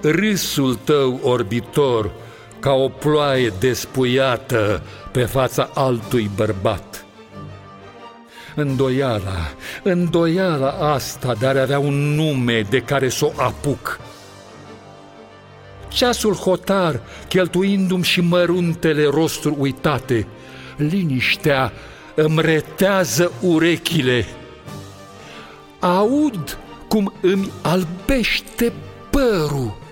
râsul tău orbitor ca o ploaie despuiată pe fața altui bărbat. Îndoiala, îndoiala asta dar avea un nume de care să o apuc. Ceasul hotar, cheltuindu-mi și măruntele rosturi uitate, liniștea îmi retează urechile. Aud cum îmi albește părul